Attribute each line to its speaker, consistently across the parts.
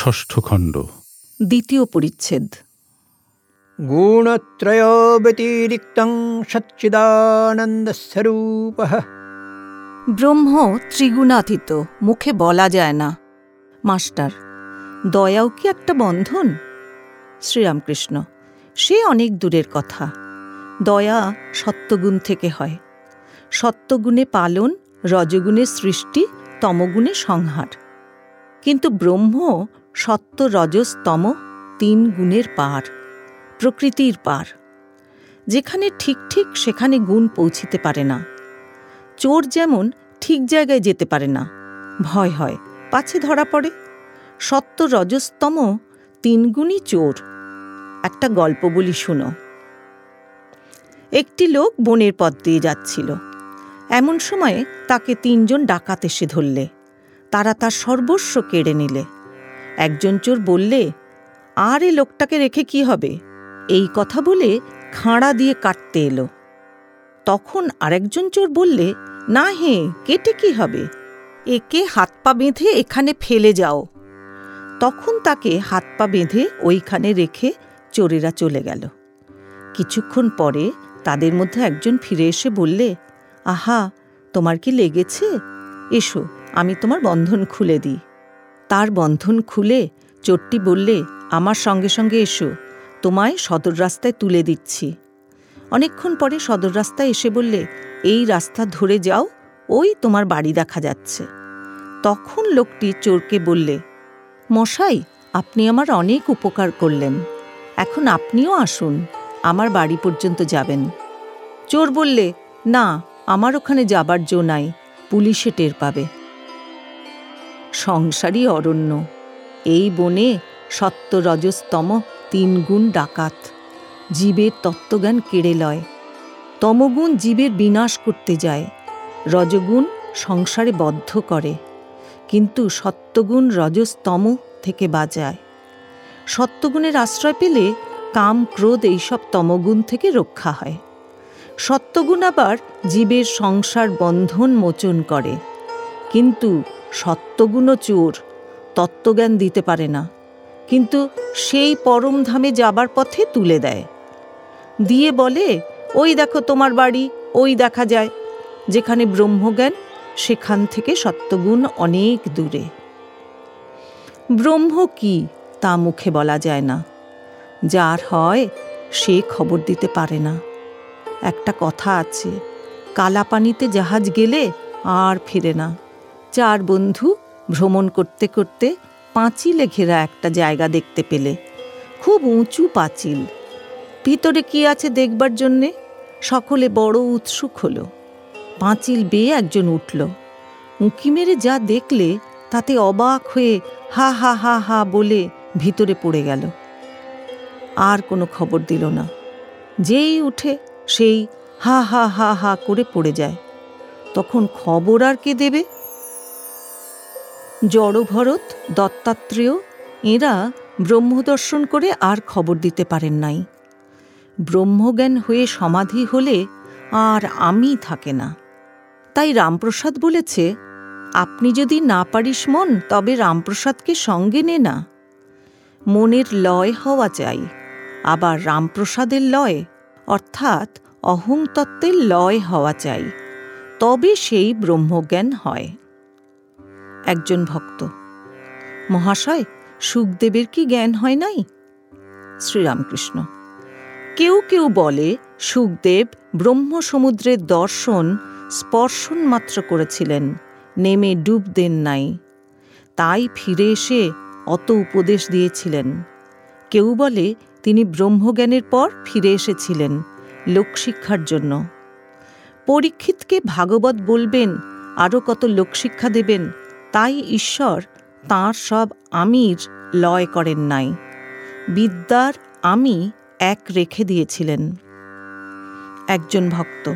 Speaker 1: ষষ্ঠ খণ্ড।
Speaker 2: দ্বিতীয় পরিচ্ছেদ।
Speaker 3: গুণত্রয়োবতিরিক্তং সচ্চিদানন্দস্বরূপ।
Speaker 2: ব্রহ্ম ত্রিগুণাতীত মুখে বলা যায় না। মাস্টার দয়াও কি একটা বন্ধন? শ্রীরামকৃষ্ণ সে অনেক দূরের কথা। দয়া সত্যগুণ থেকে হয়। সত্যগুণে পালন রজগুণে সৃষ্টি তমগুণে সংহার। কিন্তু ব্রহ্ম সত্য রজস্তম তিন গুণের পার, প্রকৃতির পার। যেখানে ঠিক ঠিক সেখানে গুণ পৌঁছিতে পারে না। চোর যেমন ঠিক জায়গায় যেতে পারে না। ভয় হয়, পাছে ধরা পড়ে। সত্য রজস্তম তিন গুণই চোর। একটা গল্প বলি শুনো। একটি লোক বনের পথ দিয়ে যাচ্ছিল। এমন সময়ে তাকে তিনজন ডাকাত এসে ধরলে। তারা তার সর্বস্ব কেড়ে নিলে। একজন চোর বললে, আর এ লোকটাকে রেখে কি হবে? এই কথা বলে খাঁড়া দিয়ে কাটতে এলো। তখন আরেকজন চোর বললে, না হে, কেটে কি হবে? একে হাত পা বেঁধে এখানে ফেলে যাও। তখন তাকে হাত পা বেঁধে ওইখানে রেখে চোরেরা চলে গেল। কিছুক্ষণ পরে তাদের মধ্যে একজন ফিরে এসে বললে, আহা, তোমার কি লেগেছে? এসো, আমি তোমার বন্ধন খুলে দিই। তার বন্ধন খুলে চোরটি বললে, আমার সঙ্গে সঙ্গে এসো, তোমায় সদর রাস্তায় তুলে দিচ্ছি। অনেকক্ষণ পরে সদর রাস্তায় এসে বললে, এই রাস্তা ধরে যাও, ওই তোমার বাড়ি দেখা যাচ্ছে। তখন লোকটি চোরকে বললে, মশাই, আপনি আমার অনেক উপকার করলেন। এখন আপনিও আসুন, আমার বাড়ি পর্যন্ত যাবেন। চোর বললে, না, আমার ওখানে যাবার জো নাই, পুলিশে টের পাবে। সংসারই অরণ্য। এই বনে সত্য রজস্তম তিন গুণ ডাকাত। জীবের তত্ত্বজ্ঞান কেড়ে লয়। তমগুণ জীবের বিনাশ করতে যায়। রজগুণ সংসারে বদ্ধ করে। কিন্তু সত্যগুণ রজস্তম থেকে বাঁচায়। সত্যগুণের আশ্রয় পেলে কাম, ক্রোধ এইসব তমগুণ থেকে রক্ষা হয়। সত্যগুণ আবার জীবের সংসার বন্ধন মোচন করে। কিন্তু সত্যগুণও চোর তত্ত্বজ্ঞান দিতে পারে না। কিন্তু সেই পরম ধামে যাবার পথে তুলে দেয়। দিয়ে বলে, ওই দেখো তোমার বাড়ি, ওই দেখা যায়। যেখানে ব্রহ্মজ্ঞান, সেখান থেকে সত্যগুণ অনেক দূরে। ব্রহ্ম কি, তা মুখে বলা যায় না। যার হয়, সে খবর দিতে পারে না। একটা কথা আছে, কালাপানিতে জাহাজ গেলে আর ফিরে না। চার বন্ধু ভ্রমণ করতে করতে পাঁচিলে ঘেরা একটা জায়গা দেখতে পেলে। খুব উঁচু পাঁচিল। ভিতরে কি আছে দেখবার জন্যে? সকলে বড় উৎসুক হলো। পাঁচিল বেয়ে একজন উঠল। উঁকি মেরে যা দেখলে তাতে অবাক হয়ে হা হা হা হা বলে ভিতরে পড়ে গেল। আর কোনো খবর দিল না। যেই উঠে সেই হা হা হা হা করে পড়ে যায়। তখন খবর আর কে দেবে? জড়ভরত দত্তাত্রেয়, এরা ব্রহ্মদর্শন করে আর খবর দিতে পারেন নাই। ব্রহ্মজ্ঞান হয়ে সমাধি হলে আর আমি থাকে না। তাই রামপ্রসাদ বলেছে, আপনি যদি না পারিস মন, তবে রামপ্রসাদকে সঙ্গে নে না। মনের লয় হওয়া চাই, আবার রামপ্রসাদের লয়, অর্থাৎ অহং তত্ত্বের লয় হওয়া চাই। তবে সেই ব্রহ্মজ্ঞান হয়। একজন ভক্ত। মহাশয়, সুখদেবের কি জ্ঞান হয় নাই? শ্রীরামকৃষ্ণ। কেউ কেউ বলে, সুখদেব ব্রহ্মসমুদ্রের দর্শন, স্পর্শন মাত্র করেছিলেন, নেমে ডুব দেন নাই। তাই ফিরে এসে অত উপদেশ দিয়েছিলেন। কেউ বলে, তিনি ব্রহ্মজ্ঞানের পর ফিরে এসেছিলেন, লোকশিক্ষার জন্য। পরীক্ষিতকে ভাগবত বলবেন, আরও কত লোকশিক্ষা দেবেন তাই ঈশ্বর তাঁর সব আমির লয় করেন নাই। বিদ্যার আমি এক রেখে দিয়েছিলেন। একজন ভক্ত,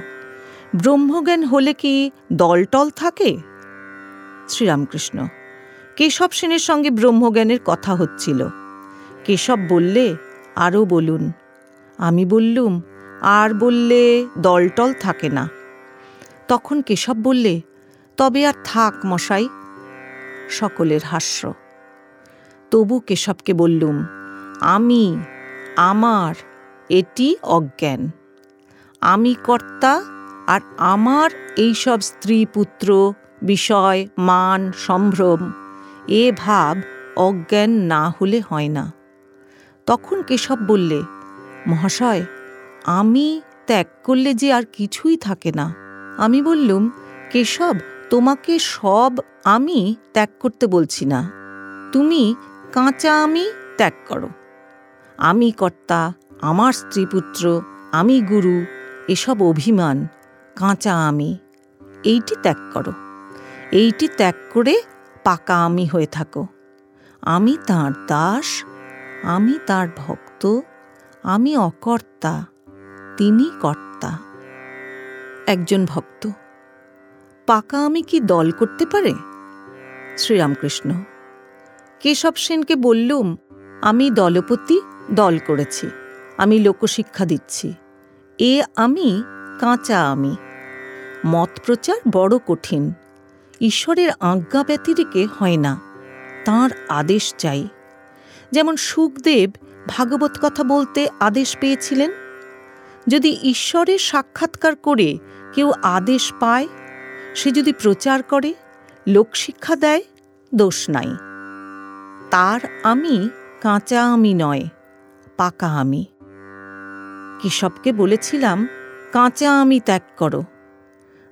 Speaker 2: ব্রহ্মজ্ঞান হলে কি দলটল থাকে? শ্রীরামকৃষ্ণ, কেশব সেনের সঙ্গে ব্রহ্মজ্ঞানের কথা হচ্ছিল। কেশব বললে আরও বলুন। আমি বললুম, আর বললে দলটল থাকে না। তখন কেশব বললে, তবে আর থাক মশাই সকলের হাস্য। তবু কেশবকে বললুম, আমি, আমার, এটি অজ্ঞান। আমি কর্তা আর আমার এইসব স্ত্রী পুত্র, বিষয়, মান, সম্ভ্রম, এ ভাব অজ্ঞান না হলে হয় না। তখন কেশব বললে, মহাশয়, আমি ত্যাগ করলে যে আর কিছুই থাকে না। আমি বললুম, কেশব তোমাকে সব আমি ত্যাগ করতে বলছি না। তুমি কাঁচা আমি ত্যাগ করো। আমি কর্তা, আমার স্ত্রীপুত্র, আমি গুরু, এসব অভিমান, কাঁচা আমি, এইটি ত্যাগ করো। এইটি ত্যাগ করে পাকা আমি হয়ে থাকো। আমি তাঁর দাস, আমি তার ভক্ত, আমি অকর্তা, তিনি কর্তা। একজন ভক্ত। পাকা আমি কি দল করতে পারে? শ্রীরামকৃষ্ণ, কেশব সেনকে বললুম, আমি দলপতি, দল করেছি, আমি লোকশিক্ষা দিচ্ছি, এ আমি, কাঁচা আমি। মত প্রচার বড় কঠিন, ঈশ্বরের আজ্ঞা ব্যতিরিকে হয় না, তাঁর আদেশ চাই। যেমন সুখদেব ভাগবত কথা বলতে আদেশ পেয়েছিলেন, যদি ঈশ্বরের সাক্ষাৎকার করে কেউ আদেশ পায় সে যদি প্রচার করে লোকশিক্ষা দেয়, দোষ নাই। তার আমি কাঁচা আমি নয়, পাকা আমি। কেশবকে বলেছিলাম, কাঁচা আমি ত্যাগ করো।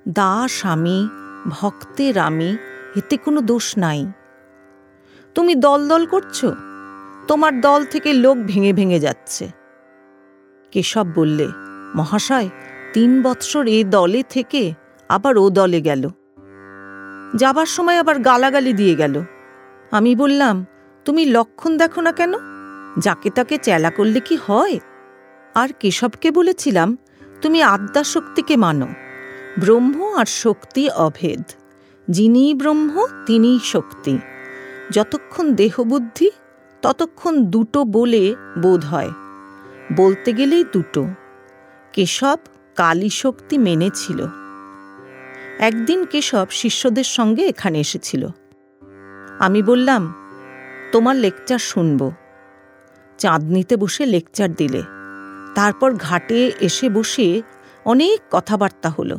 Speaker 2: দাস আমি, ভক্তের আমি, এতে কোনো দোষ নাই। তুমি দল দল করছ? তোমার দল থেকে লোক ভেঙে ভেঙে যাচ্ছে। কেশব বললে, মহাশয়, তিন বৎসর এ দলে থেকে আবার ও দলে গেল। যাবার সময় আবার গালাগালি দিয়ে গেল। আমি বললাম, তুমি লক্ষণ দেখো না কেন? যাকে তাকে চেলা করলে কি হয়? আর কেশবকে বলেছিলাম, তুমি আদ্যা শক্তিকে মানো। ব্রহ্ম আর শক্তি অভেদ। যিনি ব্রহ্ম, তিনিই শক্তি। যতক্ষণ দেহবুদ্ধি, ততক্ষণ দুটো বলে বোধ হয়। বলতে গেলেই দুটো। কেশব কালী শক্তি মেনেছিল। একদিন কেশব শিষ্যদের সঙ্গে এখানে এসেছিল। আমি বললাম, তোমার লেকচার শুনব। চাঁদনিতে বসে লেকচার দিলে। তারপর ঘাটে এসে বসে অনেক কথাবার্তা হলো।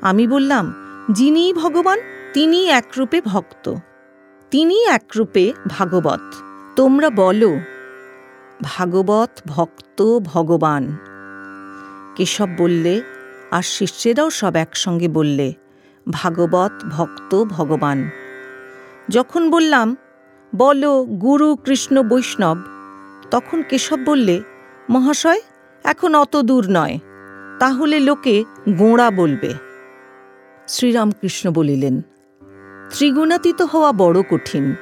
Speaker 2: আমি বললাম যিনি ভগবান তিনি একরূপে ভক্ত। তিনি একরূপে ভাগবত। তোমরা বলো, ভাগবত ভক্ত ভগবান? কেশব বললে আর শিষ্যেরাও সব একসঙ্গে বললে, ভাগবত ভক্ত ভগবান। যখন বললাম, বলো গুরু কৃষ্ণ বৈষ্ণব? তখন কেশব বললে, মহাশয়, এখন অত দূর নয়, তাহলে লোকে গোঁড়া বলবে। শ্রীরামকৃষ্ণ বলিলেন, ত্রিগুণাতীত হওয়া বড় কঠিন,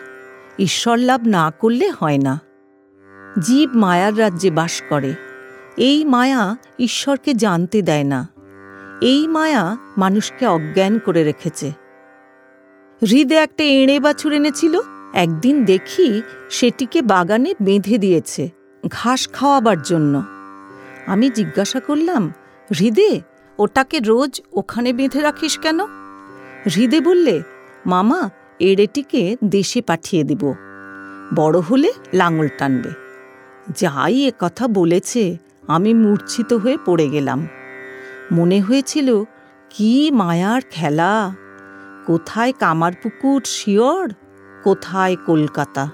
Speaker 2: ঈশ্বর লাভ না করলে হয় না। জীব মায়ার রাজ্যে বাস করে, এই মায়া ঈশ্বরকে জানতে দেয় না। এই মায়া মানুষকে অজ্ঞান করে রেখেছে। হৃদে একটা এঁড়ে বাছুর এনেছিল। একদিন দেখি সেটিকে বাগানে বেঁধে দিয়েছে ঘাস খাওয়াবার জন্য। আমি জিজ্ঞাসা করলাম, হৃদে, ওটাকে রোজ ওখানে বেঁধে রাখিস কেন? হৃদে বললে, মামা, এড়েটিকে দেশে পাঠিয়ে দিব। বড় হলে লাঙল টানবে। যাই কথা বলেছে, আমি মূর্ছিত হয়ে পড়ে গেলাম। মনে হয়েছিল, কি মায়ার খেলা। কোথায় কামারপুকুর শিয়র, কোথায় কলকাতা।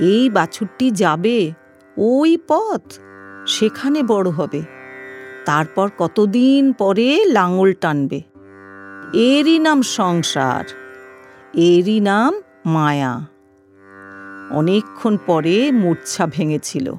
Speaker 2: এই বাছুরটি যাবে ওই পথ, সেখানে বড় হবে। তারপর কতদিন পরে লাঙল টানবে। এরই নাম সংসার, এরই নাম মায়া। অনেকক্ষণ পরে মূর্ছা ভেঙেছিল।